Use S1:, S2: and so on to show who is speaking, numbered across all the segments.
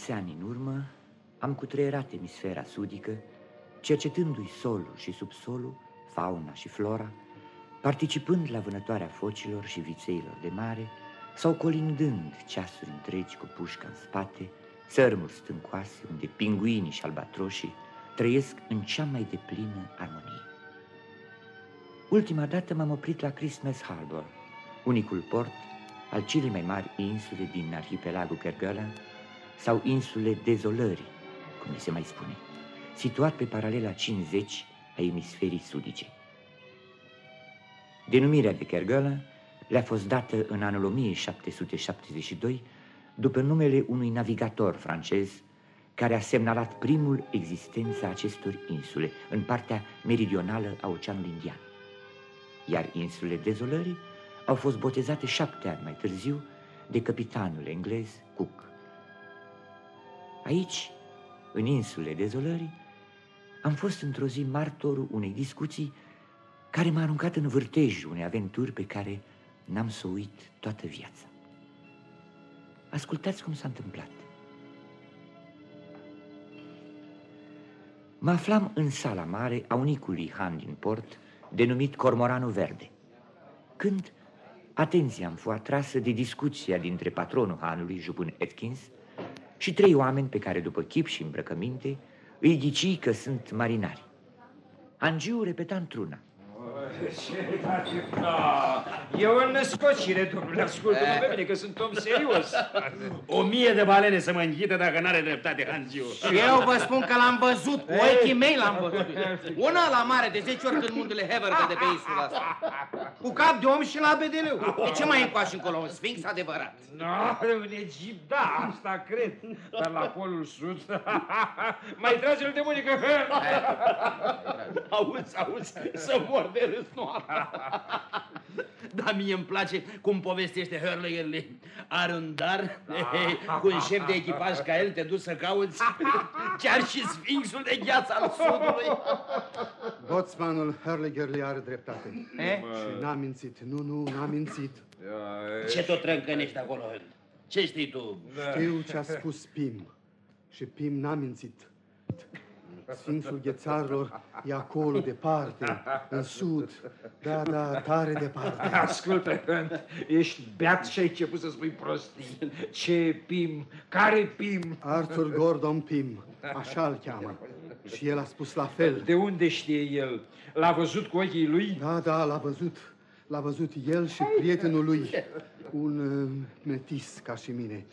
S1: Cu mulți ani în urmă am cutreierat emisfera sudică, cercetându-i solul și subsolul, fauna și flora, participând la vânătoarea focilor și vițeilor de mare, sau colindând ceasuri întregi cu pușca în spate, țărmuri stâncoase unde pinguinii și albatroșii trăiesc în cea mai deplină armonie. Ultima dată m-am oprit la Christmas Harbor, unicul port al celei mai mari insule din arhipelagul Kerguelen sau insule Dezolării, cum se mai spune, situat pe paralela 50 a emisferii sudice. Denumirea de Kerguelen le-a fost dată în anul 1772 după numele unui navigator francez care a semnalat primul existența acestor insule în partea meridională a Oceanului Indian. Iar insulele dezolării au fost botezate șapte ani mai târziu de capitanul englez Cook. Aici, în insulele dezolării, am fost într-o zi martorul unei discuții care m-a aruncat în vârtejul unei aventuri pe care n-am să uit toată viața. Ascultați cum s-a întâmplat. Mă aflam în sala mare a unicului han din port, denumit Cormoranul Verde, când atenția am fost atrasă de discuția dintre patronul hanului, Jupun Atkins, și trei oameni pe care, după chip și îmbrăcăminte, îi ghici că sunt marinari. Angiu repeta într-una –
S2: ce da, e o născocire, domnule, ascultă-mă pe mine, că sunt om serios.
S3: O mie de balene să mă înghită dacă n-are dreptate Hanziu.
S4: Și eu vă spun că l-am văzut, cu ochii mei l-am văzut. Una la mare de 10 ori când muntele Heverga de pe insula asta. Cu cap de om și la bedeleu. De ce mai încoași încolo? Un sfinx adevărat.
S2: No, în Egipt, da, asta cred. Dar la Polul Sud, mai trage-l de mânică.
S3: Auzi, auzi, să mor de râs noaptea. Dar mie îmi place cum povestește Hurley Are un dar cu un șef de echipaj ca el te duci să cauți chiar și sfinxul de gheață al sudului.
S5: Botsmanul Hurley are dreptate. E? Și n-a mințit. Nu, nu, n-a mințit.
S3: Ce tot trâncănești acolo? Ce știi tu?
S5: Știu ce a spus Pim. Și Pim n-a mințit. Sfinxul ghețarilor e acolo, departe, în sud. Da, da, tare departe.
S2: Ascultă, Hunt, ești beat și ai început să spui prostii. Ce Pim? Care Pim?
S5: Arthur Gordon Pim, așa-l cheamă. Și el a spus la fel.
S2: De unde știe el? L-a văzut cu ochii lui?
S5: Da, da, l-a văzut. L-a văzut el și prietenul lui, un uh, metis ca și mine.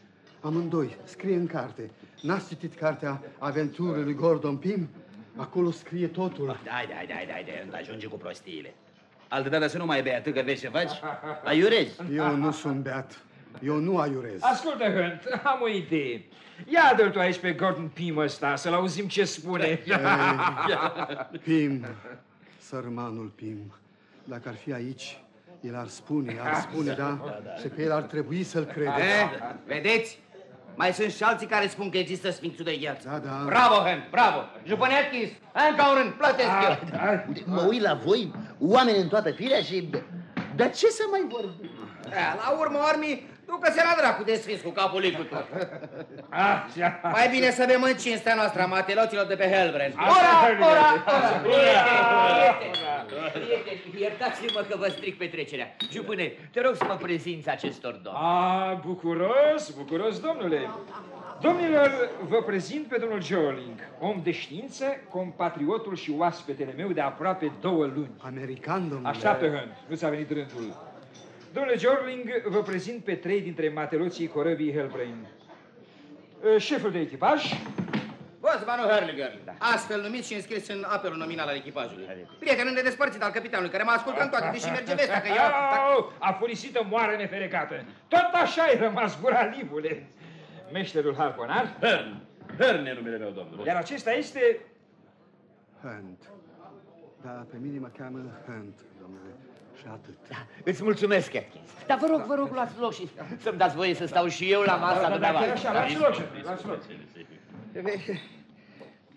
S5: Amândoi, scrie în carte. N-ați citit cartea Aventurile lui Gordon Pym? Acolo scrie totul.
S3: Dai, dai, dai, dai, dai, ajunge cu prostiile. Altă dată să nu mai bea că vezi ce faci? Aiurezi.
S5: Eu nu sunt beat. Eu nu aiurez.
S2: Ascultă, Hunt, am o idee. Ia dă tu aici pe Gordon Pym ăsta, să-l auzim ce spune. Ei,
S5: Pym, sărmanul Pym, dacă ar fi aici, el ar spune, ar spune, da? da, da. Și pe el ar trebui să-l credeți.
S4: Eh, vedeți? Mai sunt și alții care spun că există Sfinxul de gheață.
S5: Da, da.
S4: Bravo, Hen, bravo. Jupâne Atkins, încă un rând, plătesc eu.
S3: Da. Mă uit la voi, oameni în toată firea și... Dar ce să mai vorbim?
S4: La urmă, armii, Ducă-se la dracu de sfins cu capul licutor. Așa. Mai bine să bem în cinstea noastră a mateloților de pe Helbren. Ora, ora, ora. Prieteni, iertați-mă că vă stric petrecerea. Jupâne, te rog să mă prezinți acestor domni.
S2: A, bucuros, bucuros, domnule. Domnilor, vă prezint pe domnul Joling, om de știință, compatriotul și oaspetele meu de aproape două luni.
S5: American, domnule.
S2: Așa pe hând, nu ți-a venit rândul. Domnule Jorling, vă prezint pe trei dintre mateloții corăbii Hellbrain. Șeful de echipaj...
S4: Bosmanul Hurliger, da. astfel numit și înscris în apelul nominal al echipajului. Prietenul de despărțit al capitanului, care mă ascultă în toate, deși merge vestea că eu...
S2: A furisită moară neferecată. Tot așa ai rămas gura livule. Meșterul harponar?
S3: Hern. Hern e numele meu, domnule.
S2: Iar acesta este...
S5: Hunt. Da, pe mine mă cheamă Hunt, domnule și atât.
S4: Da, îți mulțumesc, Atkins. Dar vă rog, vă rog, luați loc și să-mi dați voie să stau și eu la masa da, dumneavoastră.
S2: Așa, luați loc, luați loc.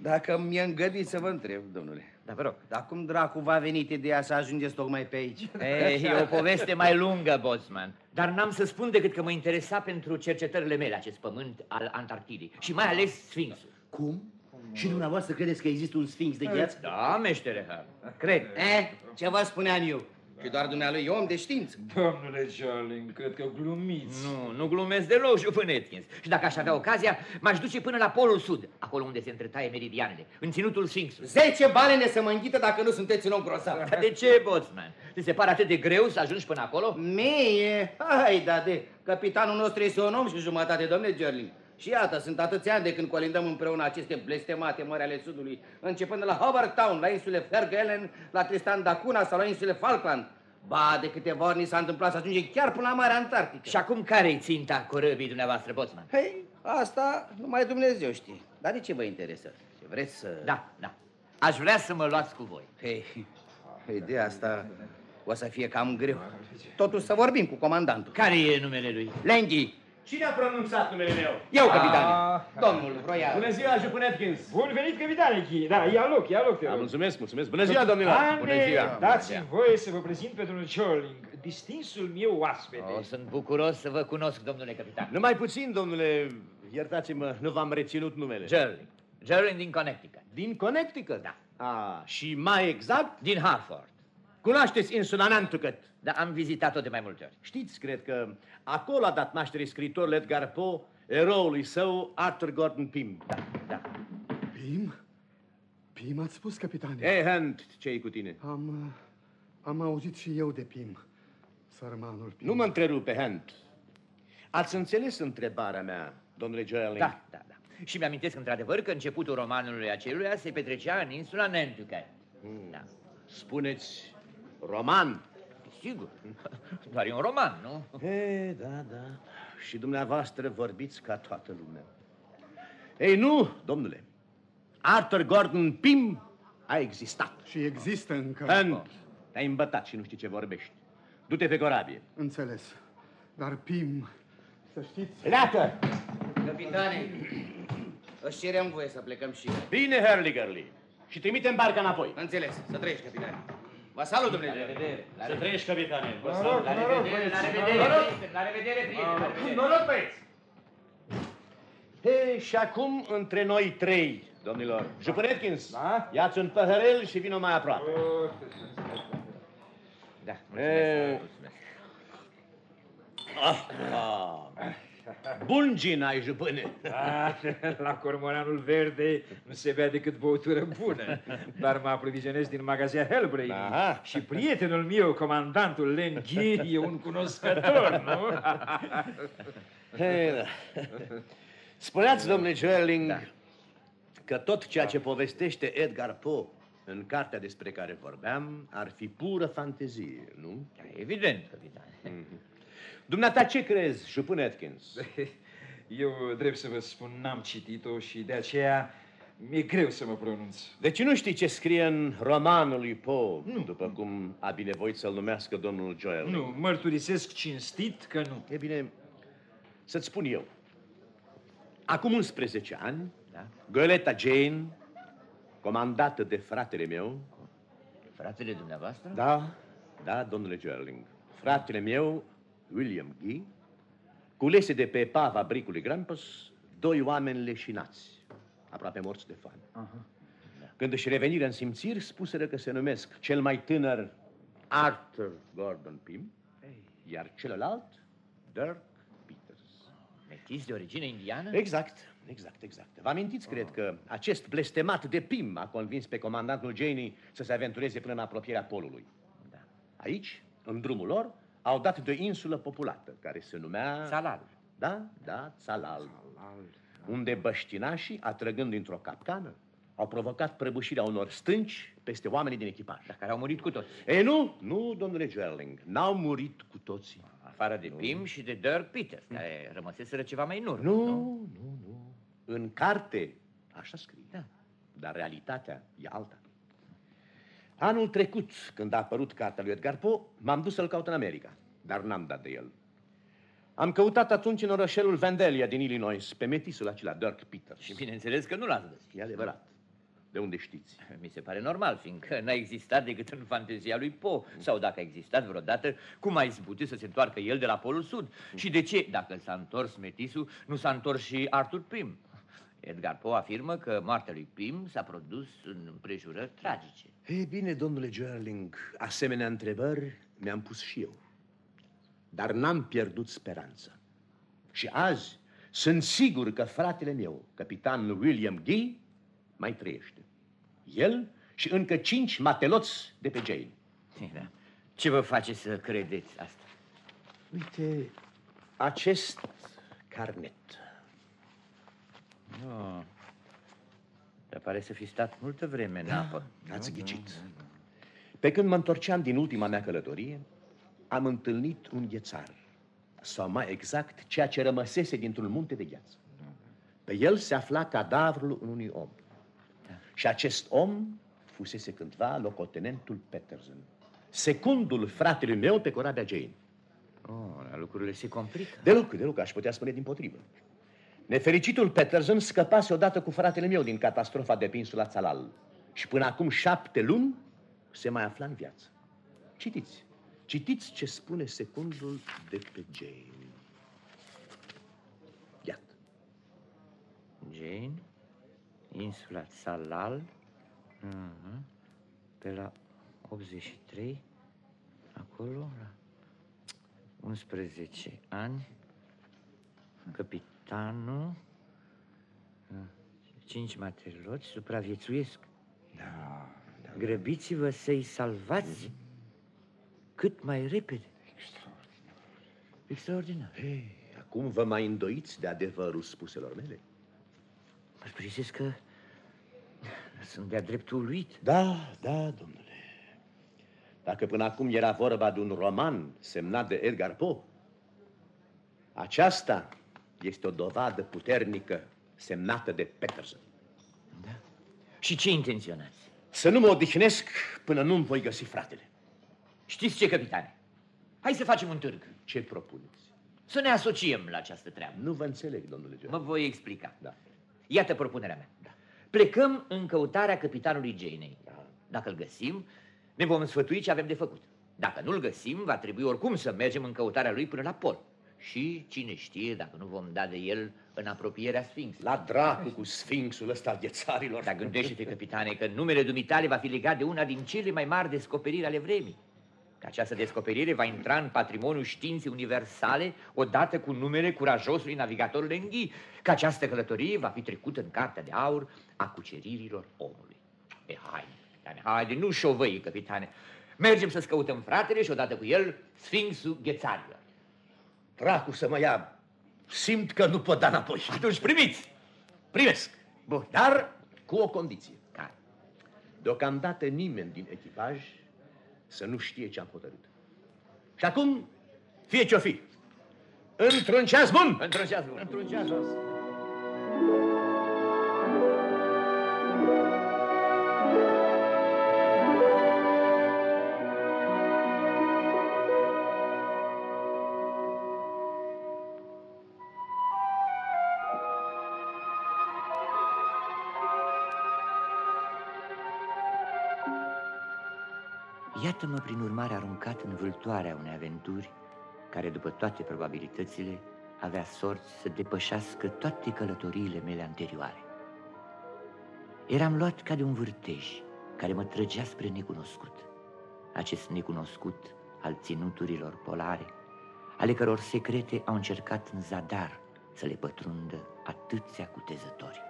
S4: Dacă mi-e îngăduit să vă întreb, domnule.
S1: Da, vă rog.
S4: Dar cum dracu va venit ideea să ajungeți tocmai pe aici?
S1: Ei, e o poveste mai lungă, Bosman. Dar n-am să spun decât că mă interesa pentru cercetările mele acest pământ al Antarctidei și mai ales Sfinxul.
S6: Cum? Și dumneavoastră credeți că există un sfinx de gheață?
S1: Da, meștere Har. Cred.
S4: Eh, ce vă spuneam eu? Că doar dumnealui e om de știință.
S2: Domnule Jolin, cred că glumiți.
S1: Nu, nu glumesc deloc, Jupân Atkins. Și dacă aș avea ocazia, m-aș duce până la Polul Sud, acolo unde se întretaie meridianele, în ținutul Sfinxului.
S4: Zece balene să mă înghită dacă nu sunteți un om grosav.
S1: Dar de ce, Botsman? Ți se pare atât de greu să ajungi până acolo?
S4: Mie, hai da de, capitanul nostru este un om și jumătate, domnule Gerling. Și iată, sunt atâția ani de când colindăm împreună aceste blestemate mări ale Sudului, începând de la Hobart Town, la insule Fergelen, la Tristan da Cunha sau la insule Falkland. Ba, de câteva ori ni s-a întâmplat să ajungem chiar până la Marea Antarctică.
S1: Și acum care-i ținta corăbii dumneavoastră, Botsman?
S4: Hei, asta numai Dumnezeu știe. Dar de ce vă interesează? Ce vreți să...
S1: Da, da. Aș vrea să mă luați cu voi.
S4: Hei, ideea asta o să fie cam greu. Totuși să vorbim cu comandantul.
S1: Care e numele lui?
S4: Lengi,
S6: Cine a pronunțat numele meu?
S4: eu, capitane.
S2: Ah.
S4: Domnul Royal.
S6: Bună ziua, Jupân Atkins!
S2: Bun venit, capitane Chi. Da, ia loc, ia loc, te
S6: Da,
S2: rog.
S6: mulțumesc, mulțumesc. Bună ziua, domnilor!
S2: Ande,
S4: ziua.
S2: dați-mi voie să vă prezint pe domnul Jolling, distinsul meu oaspete.
S1: O, sunt bucuros să vă cunosc, domnule capitan.
S6: Numai puțin, domnule, iertați-mă, nu v-am reținut numele.
S1: Gerling. Gerling din Connecticut.
S6: Din Connecticut?
S1: Da.
S6: A, și mai exact,
S1: Din Hartford.
S6: cunoașteți insula Nantucket.
S1: Da, am vizitat-o de mai multe ori.
S6: Știți, cred că acolo a dat naștere scriitorul Edgar Poe, eroului său, Arthur Gordon Pym.
S1: Da, da.
S5: Pim? Pim ați spus, capitane?
S6: Ei, Hand, ce cu tine?
S5: Am, uh, am auzit și eu de Pim, sărmanul Pim.
S6: Nu mă întrerupe, Hand. Ați înțeles întrebarea mea, domnule Joel?
S1: Da, da, da. Și mi-amintesc într-adevăr că începutul romanului aceluia se petrecea în insula Nantucket. Da.
S6: Spuneți roman.
S1: Sigur. Doar e un roman, nu?
S6: E, da, da. Și dumneavoastră vorbiți ca toată lumea. Ei, nu, domnule. Arthur Gordon Pym a existat.
S5: Și există încă.
S6: Hand, te-ai îmbătat și nu știi ce vorbești. Du-te pe corabie.
S5: Înțeles. Dar Pim, să știți...
S6: Pleacă!
S4: Capitane, își cerem voie să plecăm și noi.
S6: Bine, Hurley Și trimitem barca înapoi.
S4: Înțeles, să trăiești, capitane. Vă salut, domnule Gerling.
S6: Să trăiești, capitane. Vă
S2: Noroc,
S1: La
S2: noroc,
S1: revedere, la
S2: băieți,
S1: revedere,
S2: noroc.
S1: prieteni, la revedere, prieteni, la revedere.
S6: Noroc, băieți! He, și acum între noi trei, domnilor. Jupân Atkins,
S2: Da?
S6: ia-ți un păhărel și vină mai aproape.
S2: Oh,
S1: Da,
S6: E.
S1: mulțumesc, mulțumesc.
S6: Ah, ah. Bun gin ai, jupâne.
S2: Ah, la Cormoranul Verde nu se bea decât băutură bună, dar mă aprovizionez din magazia Hellbrain.
S6: Aha.
S2: Și prietenul meu, comandantul Len Ghi, e un cunoscător, nu?
S6: He, da. Spuneați, domnule Joerling,
S1: Da.
S6: că tot ceea ce povestește Edgar Poe în cartea despre care vorbeam ar fi pură fantezie, nu?
S1: Da, Evident, capitane.
S6: Dumneata ce crezi, Jupân Atkins?
S2: Eu, drept să vă spun, n-am citit-o și de aceea mi-e greu să mă pronunț.
S6: Deci nu știi ce scrie în romanul lui Poe, nu. după cum a binevoit să-l numească domnul Joel.
S2: Nu, mărturisesc cinstit că nu.
S6: E bine, să-ți spun eu. Acum 11 ani,
S1: Da?
S6: Goleta Jane, comandată de fratele meu,
S1: Fratele dumneavoastră?
S6: da, da, domnule Gerling, fratele meu, William Gee, culese de pe pava bricului Grampus doi oameni leșinați, aproape morți de foame. Când își reveniră în simțiri, spuseră că se numesc cel mai tânăr Arthur Gordon Pym, iar celălalt Dirk Peters.
S1: Metis de origine indiană?
S6: Exact, exact, exact. Vă amintiți, cred, că acest blestemat de Pym a convins pe comandantul Janey să se aventureze până în apropierea polului.
S1: Da.
S6: Aici, în drumul lor, au dat de o insulă populată, care se numea...
S1: Salal.
S6: Da, da, Salal. Unde băștinașii, atrăgând dintr-o capcană, au provocat prăbușirea unor stânci peste oamenii din echipaj.
S1: Dar care au murit cu toți.
S6: E, nu, nu, domnule Gerling, n-au murit cu toții.
S1: Afară de Pim și de Dirk Peters, care rămăseseră ceva mai în urmă.
S6: Nu, nu, nu. În carte, așa scrie.
S1: Da.
S6: Dar realitatea e alta. Anul trecut, când a apărut cartea lui Edgar Poe, m-am dus să-l caut în America, dar n-am dat de el. Am căutat atunci în orășelul Vandalia din Illinois, pe metisul acela, Dirk Peters.
S1: Și bineînțeles că nu l-ați găsit.
S6: E adevărat. De unde știți?
S1: Mi se pare normal, fiindcă n-a existat decât în fantezia lui Po. Sau dacă a existat vreodată, cum a izbutit să se întoarcă el de la Polul Sud? Și de ce, dacă s-a întors Metisu, nu s-a întors și Arthur Pym? Edgar Poe afirmă că moartea lui Pym s-a produs în împrejurări tragice.
S6: Ei bine, domnule Gerling, asemenea întrebări mi-am pus și eu. Dar n-am pierdut speranța. Și azi sunt sigur că fratele meu, capitanul William Gay, mai trăiește. El și încă cinci mateloți de pe Jane.
S1: Da. Ce vă face să credeți asta?
S6: Uite, acest carnet.
S1: Nu. Dar pare să fi stat multă vreme în
S6: Da,
S1: apă.
S6: ați ghicit. Pe când mă întorceam din ultima mea călătorie, am întâlnit un ghețar. Sau mai exact, ceea ce rămăsese dintr-un munte de gheață. Pe el se afla cadavrul unui om. Și acest om fusese cândva locotenentul Peterson, secundul fratelui meu pe corabia Jane.
S1: Oh, lucrurile se complică.
S6: Deloc, deloc, aș putea spune din potrivă. Nefericitul Peterson scăpase odată cu fratele meu din catastrofa de pe insula Țalal și până acum șapte luni se mai afla în viață. Citiți, citiți ce spune secundul de pe Jane. Iată.
S1: Jane, insula Salal, uh-huh. pe la 83, acolo, la 11 ani, capitanul, uh, cinci mateloți supraviețuiesc.
S6: Da, da.
S1: Grăbiți-vă să-i salvați cât mai repede. Extraordinar.
S6: Ei, acum vă mai îndoiți de adevărul spuselor mele?
S1: Mărturisesc că sunt de-a dreptul uluit.
S6: Da, da, domnule. Dacă până acum era vorba de un roman semnat de Edgar Poe, aceasta este o dovadă puternică semnată de Peterson.
S1: Da? Și ce intenționați?
S6: Să nu mă odihnesc până nu-mi voi găsi fratele.
S1: Știți ce, capitane? Hai să facem un târg.
S6: Ce propuneți?
S1: Să ne asociem la această treabă.
S6: Nu vă înțeleg, domnule John.
S1: Mă voi explica.
S6: Da.
S1: Iată propunerea mea. Da. Plecăm în căutarea capitanului Janei.
S6: Da.
S1: Dacă îl găsim, ne vom sfătui ce avem de făcut. Dacă nu-l găsim, va trebui oricum să mergem în căutarea lui până la pol. Și cine știe dacă nu vom da de el în apropierea Sfinxului.
S6: La dracu cu sfinxul ăsta al ghețarilor.
S1: Dar gândește-te, capitane, că numele dumitale va fi legat de una din cele mai mari descoperiri ale vremii. Că această descoperire va intra în patrimoniul științei universale odată cu numele curajosului navigator Lenghi, că această călătorie va fi trecută în cartea de aur a cuceririlor omului. E, haide, capitane, haide, nu șovăi, capitane. Mergem să-ți căutăm fratele și odată cu el Sfinxul Ghețarilor.
S6: Dracu să mă ia. Simt că nu pot da înapoi.
S1: Atunci primiți!
S6: Primesc.
S1: Bun.
S6: Dar cu o condiție.
S1: Care?
S6: Deocamdată nimeni din echipaj să nu știe ce am hotărât. Și acum, fie ce-o fi, într-un ceas bun!
S1: Într-un ceas bun.
S6: Într-un ceas bun.
S1: Iată-mă prin urmare aruncat în vâltoarea unei aventuri care, după toate probabilitățile, avea sorți să depășească toate călătoriile mele anterioare. Eram luat ca de un vârtej care mă trăgea spre necunoscut. Acest necunoscut al ținuturilor polare, ale căror secrete au încercat în zadar să le pătrundă atâția cutezători.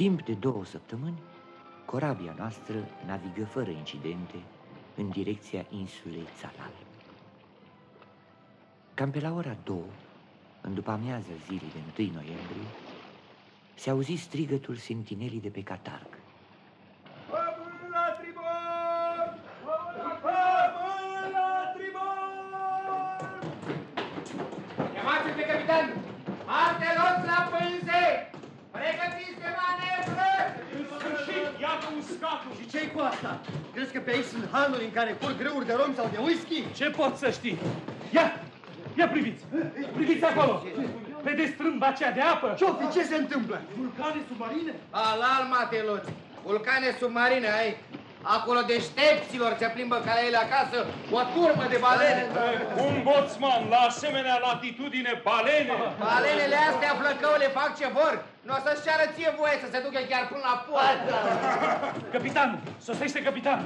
S1: Timp de două săptămâni, corabia noastră navigă fără incidente în direcția insulei Țalal. Cam pe la ora două, în după amiază zilei de 1 noiembrie, se auzi strigătul sentinelii de pe catarg.
S5: Că pe aici sunt hanuri în care curg grâuri de rom sau de whisky?
S7: Ce pot să știi?
S5: Ia!
S7: Ia priviți! Priviți acolo! Vedeți strâmba aceea de apă?
S5: Ce ce se întâmplă?
S7: Vulcane submarine?
S4: Alal, mateloți! Vulcane submarine ai? Acolo deștepților ce plimbă ca ele acasă o turmă de balene.
S7: Un boțman la asemenea latitudine balene?
S4: Balenele astea flăcău le fac ce vor. Nu o să-și ceară ție voie să se ducă chiar până la poartă.
S7: Capitan, sosește capitan.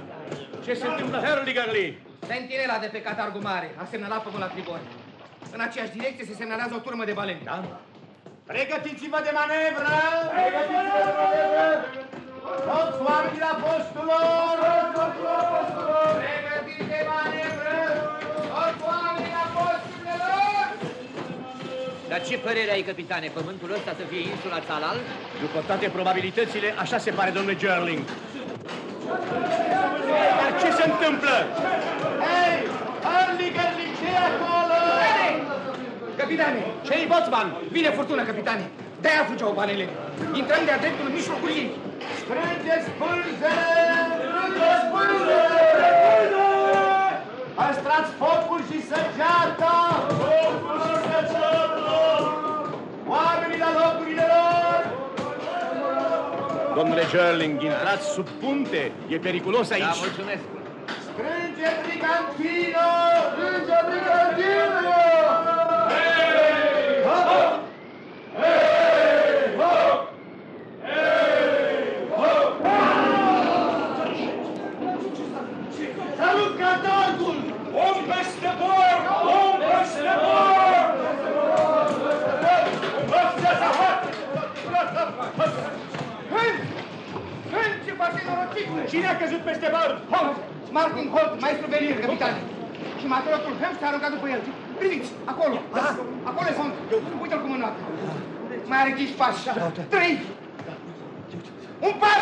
S6: Ce se întâmplă, Hurligerly?
S4: Sentinela de pe Catargu Mare a semnalat pământ la tribor. În aceeași direcție se semnalează o turmă de balene. Da?
S3: Pregătiți-vă de manevră! Pregătiți-vă de manevră! Toți oamenii la postul lor!
S4: Pregătiți de manevră! Toți oamenii la posturile lor!
S1: Dar ce părere ai, capitane? Pământul ăsta să fie insula Țalal?
S6: După toate probabilitățile, așa se pare, domnule Gerling. Dar ce se întâmplă?
S3: Hei! Hurligerly, ce acolo?
S4: Capitane!
S6: Ce-i, boțman?
S4: Vine furtună, capitane! De-aia fugeau banele. Intrăm de-a dreptul în mijlocul ei.
S3: Strângeți pânzele! Strângeți pânzele! Păstrați focul și săgeata! Focul și săgeata! Oamenii la locurile lor!
S6: Domnule Gerling, intrați sub punte. E periculos aici.
S1: Da, mulțumesc.
S3: Strânge brigantino! Strânge brigantino! Salut Catargul!
S7: Om peste bord! Om peste bord!
S4: Hân! Hân, ce faci norocitule!
S3: Cine a căzut peste bord?
S4: Holt! Martin Holt, maestru velier, capitane. Și matrosul Hân s-a aruncat după el. Priviți, acolo. Acolo sunt. Uite-l cum înoată. Mai are 5 pași. Trei. Un pas!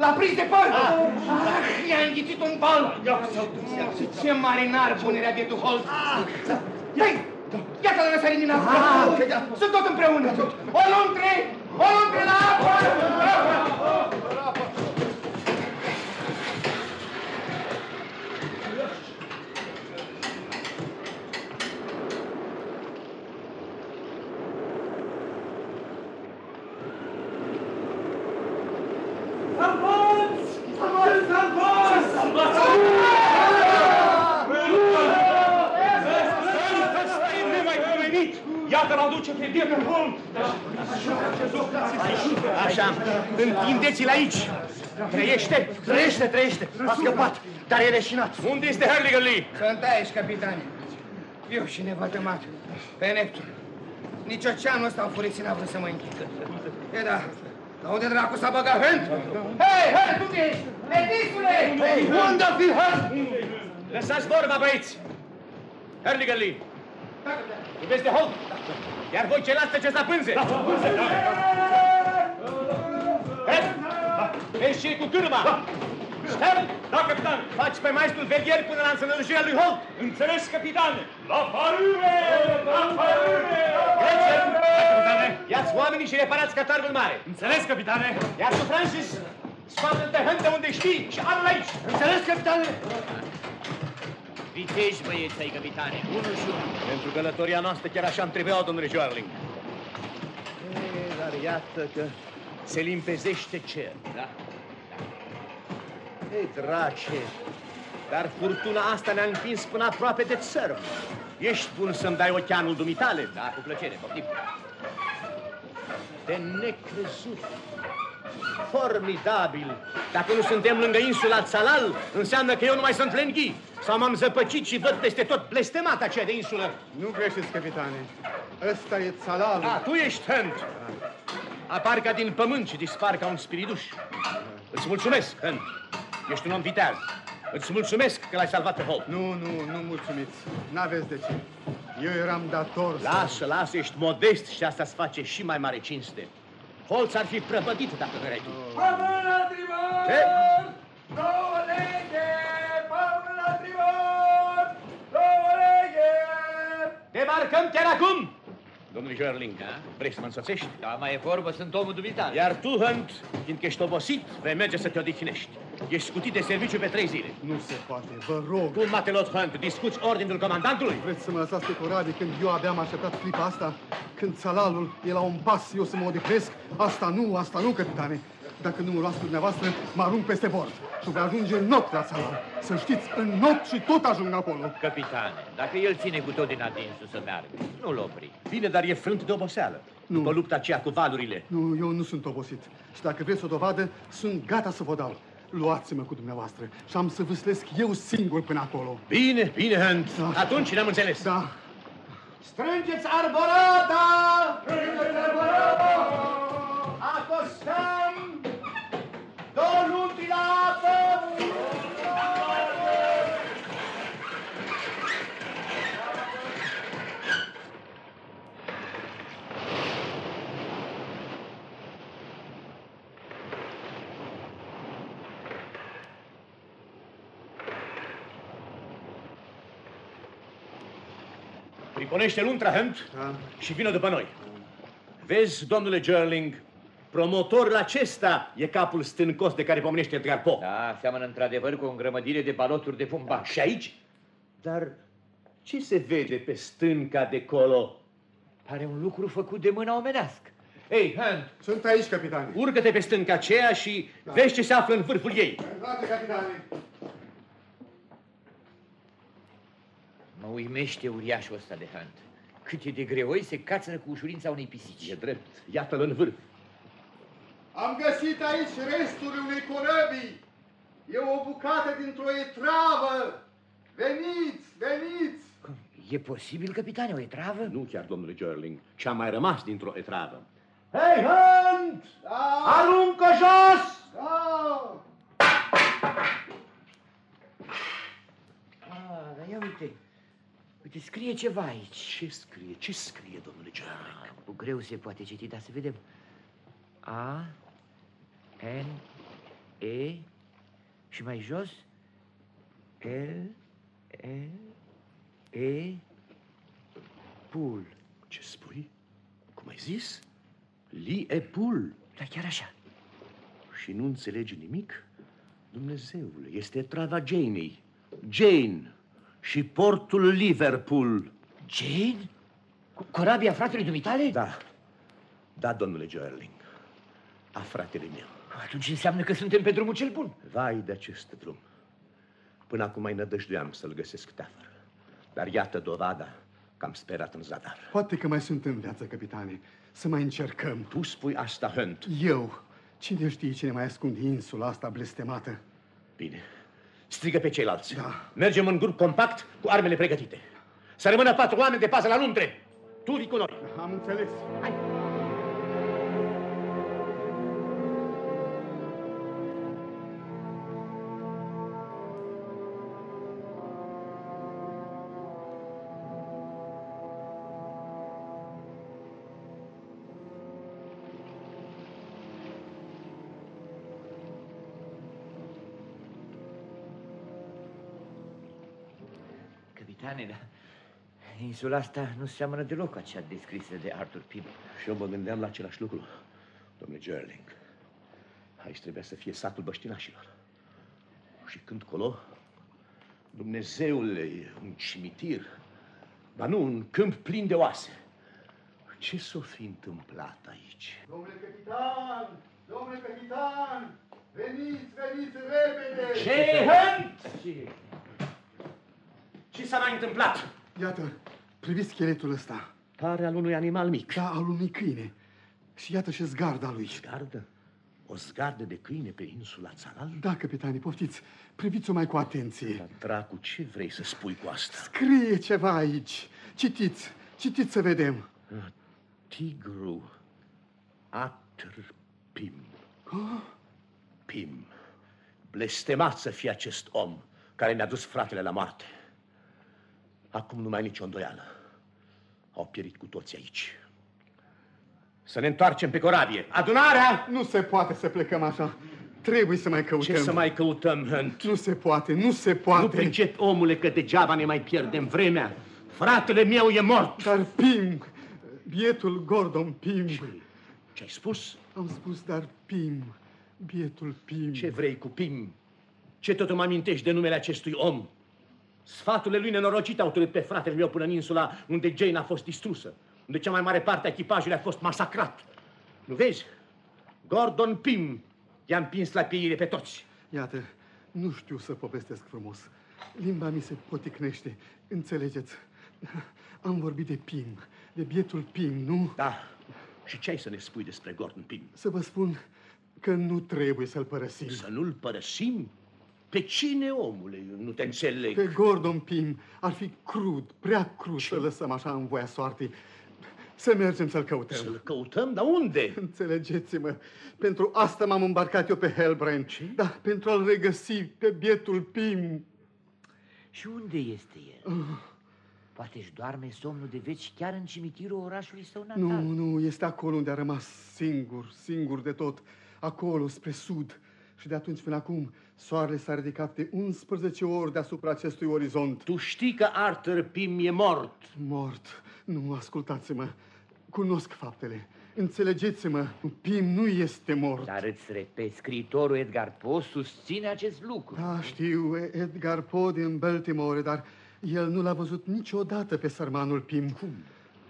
S4: L-a prins de păr! Ah, i-a înghițit un bal! Ce marinar bun era bietul Holt! Hai! Iată-l răsărit din apă! Sunt tot împreună! O luntre! O luntre la apă!
S7: Iată l-au duce pe bietul Holm!
S6: Așa, întindeți-l aici. Trăiește?
S5: Trăiește, trăiește. A scăpat, dar e leșinat.
S6: Unde este Hurligerly?
S4: Sunt aici, capitane. Viu și nevătămat. Pe Neptun. Nici oceanul ăsta înfurit n-a vrut să mă închidă. E da, dar unde dracu s-a băgat Hânt? Hei, Hânt, unde ești? Metisule!
S5: Hei, unde fi Hân?
S6: Lăsați vorba, băieți. Hurligerly, iubeți de Holt. Iar voi ceilalți treceți la pânze. Ed, vezi ce cu cârma. Stern,
S7: Da, capitan!
S6: faci pe maestrul velier până la înțelepciunea lui Holt.
S7: Înțeles, capitane! La farâre! La farâre!
S6: Gretchen, ia-ți oamenii și reparați catargul mare.
S7: Înțeles, capitane!
S6: Iar tu, Francis, scoate-l de hântă unde știi și adu-l aici.
S5: Înțeles, capitane?
S1: Vitești, băieți ai, capitane, unul și unul.
S6: Pentru călătoria noastră chiar așa îmi trebuiau, domnule Joarling. Dar iată că se limpezește cer.
S1: Da.
S6: Ei, drace, dar furtuna asta ne-a împins până aproape de țărm. Ești bun să-mi dai ocheanul dumitale?
S1: Da, cu plăcere, poftim.
S6: De necrezut. Formidabil. Dacă nu suntem lângă insula Țalal, înseamnă că eu nu mai sunt lenghi. Sau m-am zăpăcit și văd peste tot blestemata aceea de insulă.
S5: Nu greșeți, capitane. Ăsta e țalalul.
S6: Da, tu ești Hunt. Apar ca din pământ și dispar ca un spiriduș. Îți mulțumesc, Hunt. Ești un om viteaz. Îți mulțumesc că l-ai salvat pe Holt.
S5: Nu, nu, nu mulțumiți. N-aveți de ce. Eu eram dator să...
S6: Lasă, lasă, ești modest și asta îți face și mai mare cinste. Holț ar fi prăpădit dacă nu erai tu.
S3: Pământ la tribor!
S6: Ce?
S3: Două lege! Pământ la tribor! Două lege!
S6: Debarcăm chiar acum! Domnule Gerling,
S1: Da?
S6: vrei să mă însoțești?
S1: Da, mai e vorbă, sunt omul dumitare.
S6: Iar tu, Hunt, fiindcă ești obosit, vei merge să te odihnești. Ești scutit de serviciu pe trei zile.
S5: Nu se poate, vă rog.
S6: Tu, Matelot Hunt, discuți ordinul comandantului?
S5: Vreți să mă lăsați pe corabie când eu abia am așteptat clipa asta? Când țalalul e la un pas, eu să mă odihnesc? Asta nu, asta nu, capitane. Dacă nu mă luați cu dumneavoastră, mă arunc peste bord și voi ajunge în not la țalal. Să știți, în not și tot ajung acolo.
S1: Capitane, dacă el ține cu tot din adinsul să meargă, nu-l opri.
S6: Bine, dar e frânt de oboseală.
S5: Nu.
S6: După lupta aceea cu valurile.
S5: Nu, eu nu sunt obosit. Și dacă vreți o dovadă, sunt gata să vă dau. Luați-mă cu dumneavoastră și am să vâslesc eu singur până acolo.
S6: Bine, bine, Hunt.
S5: Da.
S6: Atunci ne-am înțeles.
S5: Da,
S4: Strângeți arborada! Strângeți arborada! Acostăm! Două lupi la apă!
S6: Priponește luntra, Hunt,
S5: da.
S6: și vină după noi. Vezi, domnule Gerling, promotorul acesta e capul stâncos de care pomenește Edgar Poe.
S1: Da, seamănă într-adevăr cu o îngrămădire de baloturi de fumbac.
S6: Și aici? Dar ce se vede pe stânca de colo?
S1: Pare un lucru făcut de mâna omenească.
S6: Ei, Hunt,
S5: Sunt aici, capitane.
S6: urcă-te pe stânca aceea și vezi ce se află în vârful ei.
S5: Frate, capitane.
S1: Mă uimește uriașul ăsta de Hunt. Cât e de greoi, se cațără cu ușurința unei pisici.
S6: E drept, iată-l în vârf.
S5: Am găsit aici resturi unei corăbii. E o bucată dintr-o etravă. Veniți, veniți!
S1: E posibil, capitane, o etravă?
S6: Nu chiar, domnule Gerling, ce-a mai rămas dintr-o etravă.
S4: Hei, Hunt!
S5: Da,
S4: Aruncă jos!
S5: da!
S1: Ah, dar ia uite. Uite, scrie ceva aici.
S6: Ce scrie, ce scrie, domnule Gerling?
S1: Cu greu se poate citi, dar să vedem. A, N, E și mai jos L, E, E, Pul.
S6: Ce spui? Cum ai zis? Li e pul.
S1: Da, chiar așa.
S6: Și nu înțelegi nimic? Dumnezeule, este trava Janei. Jane și portul Liverpool.
S1: Jane? Cu corabia fratelui dumitale?
S6: Da, da, domnule Gerling. A fratele meu.
S1: Atunci înseamnă că suntem pe drumul cel bun.
S6: Vai de acest drum. Până acum mai nădăjduiam să-l găsesc teafăr. Dar iată dovada că am sperat în zadar.
S5: Poate că mai sunt în viață, capitane. Să mai încercăm.
S6: Tu spui asta, Hunt.
S5: Eu. Cine știe cine mai ascunde insula asta blestemată?
S6: Bine. Strigă pe ceilalți.
S5: Da.
S6: Mergem în grup compact cu armele pregătite. Să rămână patru oameni de pază la luntre. Tu vii cu noi.
S5: Am înțeles.
S1: Capitane, insula asta nu seamănă deloc cu acea descrisă de Arthur Pym.
S6: Și eu mă gândeam la același lucru, domnule Gerling. Aici trebuia să fie satul băștinașilor. Și când colo, Dumnezeule, e un cimitir, dar nu un câmp plin de oase. Ce s-o fi întâmplat aici?
S5: Domnule capitan! Domnule capitan! Veniți, veniți repede!
S6: Ce, Hunt? Ce? Ce s-a mai întâmplat?
S5: Iată, priviți scheletul ăsta.
S6: Pare al unui animal mic.
S5: Da, al unui câine. Și iată și zgarda lui.
S6: Zgardă? O zgardă de câine pe insula Țalal?
S5: Da, capitane, poftiți. Priviți-o mai cu atenție.
S6: Dar, dracu, ce vrei să spui cu asta?
S5: Scrie ceva aici. Citiți, citiți să vedem.
S6: Tigru Atr Pim. Pim. Blestemat să fie acest om care mi-a dus fratele la moarte. Acum nu mai ai nicio îndoială. Au pierit cu toți aici. Să ne întoarcem pe corabie. Adunarea!
S5: Nu se poate să plecăm așa. Trebuie să mai căutăm.
S6: Ce să mai căutăm, Hunt?
S5: Nu se poate, nu se
S6: Nu
S5: poate.
S6: pricep, omule, că degeaba ne mai pierdem vremea. Fratele meu e mort.
S5: Dar Pim, bietul Gordon Pim.
S6: Ce ai spus?
S5: Am spus, dar Pim, bietul Pim.
S6: Ce vrei cu Pim? Ce tot îmi amintești de numele acestui om? Sfaturile lui nenorocite au târât pe fratele meu până în insula unde Jane a fost distrusă, unde cea mai mare parte a echipajului a fost masacrat. Nu vezi? Gordon Pym i-a împins la pieire pe toți.
S5: Iată, nu știu să povestesc frumos. Limba mi se poticnește, înțelegeți? Am vorbit de Pim, de bietul Pim, nu?
S6: Da. Și ce ai să ne spui despre Gordon Pym?
S5: Să vă spun că nu trebuie să-l părăsim.
S6: Să nu-l părăsim? Pe cine, omule? Nu te înțeleg.
S5: Pe Gordon Pym ar fi crud, prea crud Ce? să lăsăm așa în voia soartei. Să mergem să-l căutăm.
S6: Să-l căutăm? Dar unde?
S5: Înțelegeți-mă, pentru asta m-am îmbarcat eu pe Hellbrand. Ce? Da, pentru a-l regăsi pe bietul Pim.
S1: Și unde este el? Uh. Poate își doarme somnul de veci chiar în cimitirul orașului său natal.
S5: Nu, nu, este acolo unde a rămas singur, singur de tot. Acolo, spre sud. Și de atunci până acum, soarele s-a ridicat de 11 ori deasupra acestui orizont.
S6: Tu știi că Arthur Pym e mort.
S5: Mort. Nu, ascultați-mă. Cunosc faptele. Înțelegeți-mă, Pim nu este mort.
S1: Dar îți repet, scriitorul Edgar Poe susține acest lucru.
S5: Da, știu, Edgar Poe din Baltimore, dar el nu l-a văzut niciodată pe sărmanul Pim.
S6: Cum?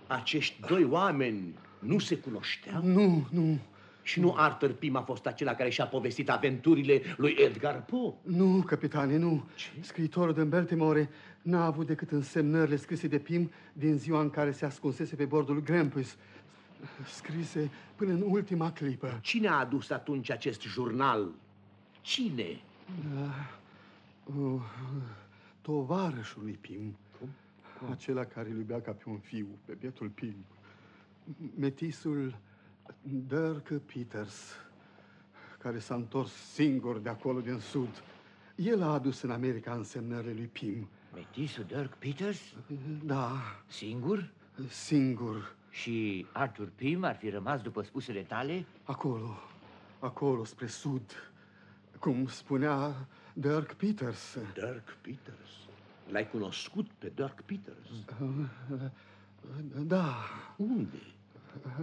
S6: Acești doi oameni nu se cunoșteau?
S5: Nu, nu.
S6: Și nu Arthur Pym a fost acela care și-a povestit aventurile lui Edgar Poe?
S5: Nu, capitane, nu. Ce? Scriitorul din Baltimore n-a avut decât însemnările scrise de Pim din ziua în care se ascunsese pe bordul Grampus. Scrise până în ultima clipă.
S6: Cine a adus atunci acest jurnal? Cine?
S5: Da. Uh, tovarășul lui Pim. Cum? Cum? Acela care îl iubea ca pe un fiu, pe bietul Pim. Metisul Dirk Peters, care s-a întors singur de acolo din sud. El a adus în America însemnările lui Pim.
S1: Metisul Dirk Peters?
S5: Da.
S1: Singur?
S5: Singur.
S1: Și Arthur Pym ar fi rămas după spusele tale?
S5: Acolo, acolo, spre sud. Cum spunea Dirk Peters.
S6: Dirk Peters? L-ai cunoscut pe Dirk Peters?
S5: Da.
S6: Unde?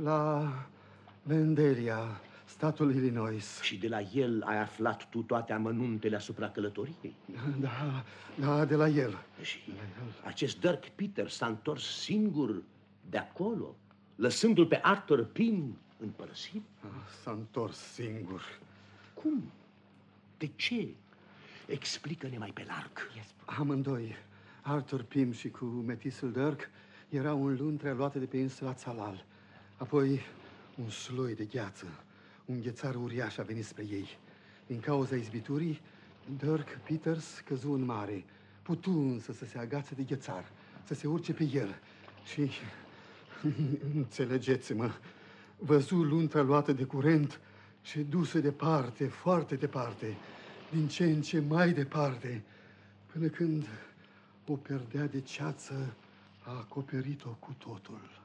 S5: La Vendelia, statul Illinois.
S6: Și de la el ai aflat tu toate amănuntele asupra călătoriei?
S5: Da, da, de la el.
S6: Și acest Dirk Peters s-a întors singur de acolo, lăsându-l pe Arthur Pym în părăsit?
S5: S-a întors singur.
S6: Cum? De ce? Explică-ne mai pe larg.
S5: Amândoi, Arthur Pym și cu metisul Dirk, erau în luntre luate de pe insula Țalal. Apoi un sloi de gheață, un ghețar uriaș a venit spre ei. Din cauza izbiturii, Dirk Peters căzu în mare. Putu însă să se agațe de ghețar, să se urce pe el. Și, înțelegeți-mă, văzu luntra luată de curent și dusă departe, foarte departe, din ce în ce mai departe, până când o perdea de ceață a acoperit-o cu totul.